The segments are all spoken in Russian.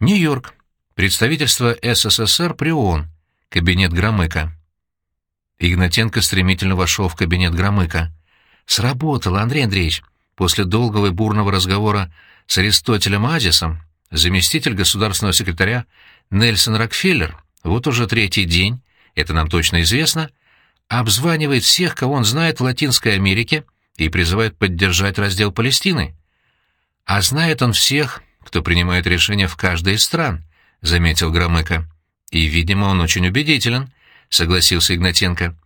Нью-Йорк. Представительство СССР при ООН. Кабинет Громыка. Игнатенко стремительно вошел в кабинет Громыка. «Сработало, Андрей Андреевич!» После долгого и бурного разговора с Аристотелем Азисом заместитель государственного секретаря Нельсон Рокфеллер вот уже третий день, это нам точно известно, обзванивает всех, кого он знает в Латинской Америке и призывает поддержать раздел Палестины. А знает он всех, кто принимает решения в каждой из стран, — заметил Громыко. И, видимо, он очень убедителен, — согласился Игнатенко.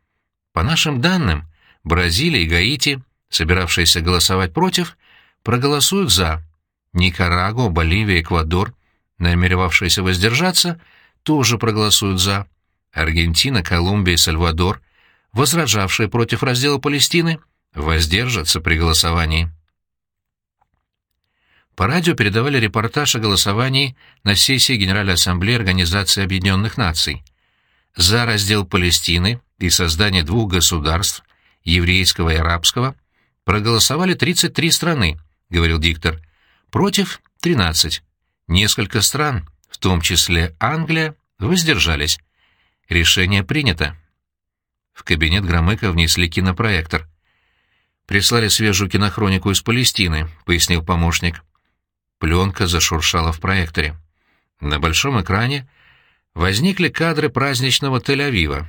По нашим данным, Бразилия и Гаити, собиравшиеся голосовать против, проголосуют «за». Никарагуа, Боливия, Эквадор, намеревавшиеся воздержаться, тоже проголосуют «за». Аргентина, Колумбия и Сальвадор, возражавшие против раздела Палестины, воздержатся при голосовании. По радио передавали репортаж о голосовании на сессии Генеральной Ассамблеи Организации Объединенных Наций. За раздел Палестины и создание двух государств, еврейского и арабского, проголосовали 33 страны, говорил диктор, против — 13. Несколько стран, в том числе Англия, воздержались. Решение принято. В кабинет Громыка внесли кинопроектор. «Прислали свежую кинохронику из Палестины», — пояснил помощник. Пленка зашуршала в проекторе. На большом экране возникли кадры праздничного Тель-Авива.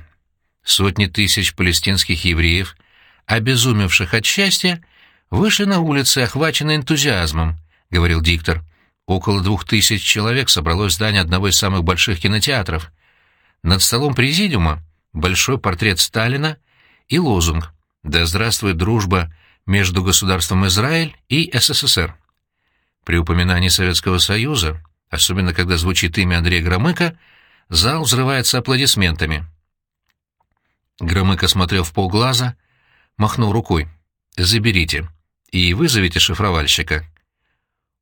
Сотни тысяч палестинских евреев, обезумевших от счастья, вышли на улицы, охваченные энтузиазмом, — говорил диктор. Около двух тысяч человек собралось в здании одного из самых больших кинотеатров. Над столом президиума большой портрет Сталина и лозунг «Да здравствует дружба между государством Израиль и СССР». При упоминании Советского Союза, особенно когда звучит имя Андрея Громыка, зал взрывается аплодисментами. Громыко смотрел в полглаза, махнул рукой. «Заберите. И вызовите шифровальщика».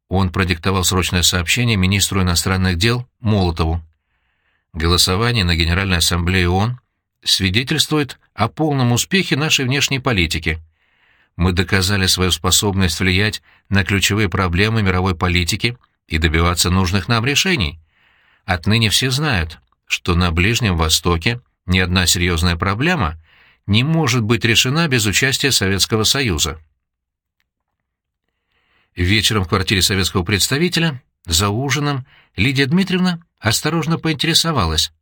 Он продиктовал срочное сообщение министру иностранных дел Молотову. Голосование на Генеральной Ассамблее ООН свидетельствует о полном успехе нашей внешней политики — мы доказали свою способность влиять на ключевые проблемы мировой политики и добиваться нужных нам решений. Отныне все знают, что на Ближнем Востоке ни одна серьезная проблема не может быть решена без участия Советского Союза. Вечером в квартире советского представителя, за ужином, Лидия Дмитриевна осторожно поинтересовалась.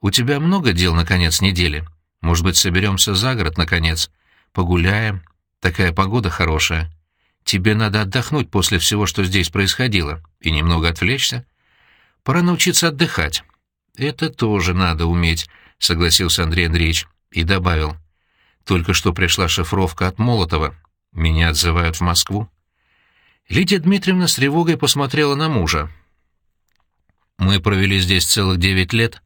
«У тебя много дел на конец недели? Может быть, соберемся за город, наконец? Погуляем, Такая погода хорошая. Тебе надо отдохнуть после всего, что здесь происходило, и немного отвлечься. Пора научиться отдыхать. Это тоже надо уметь, согласился Андрей Андреевич и добавил. Только что пришла шифровка от Молотова. Меня отзывают в Москву. Лидия Дмитриевна с тревогой посмотрела на мужа. Мы провели здесь целых девять лет.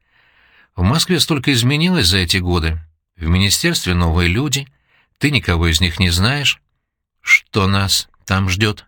В Москве столько изменилось за эти годы. В министерстве новые люди — ты никого из них не знаешь. Что нас там ждет?»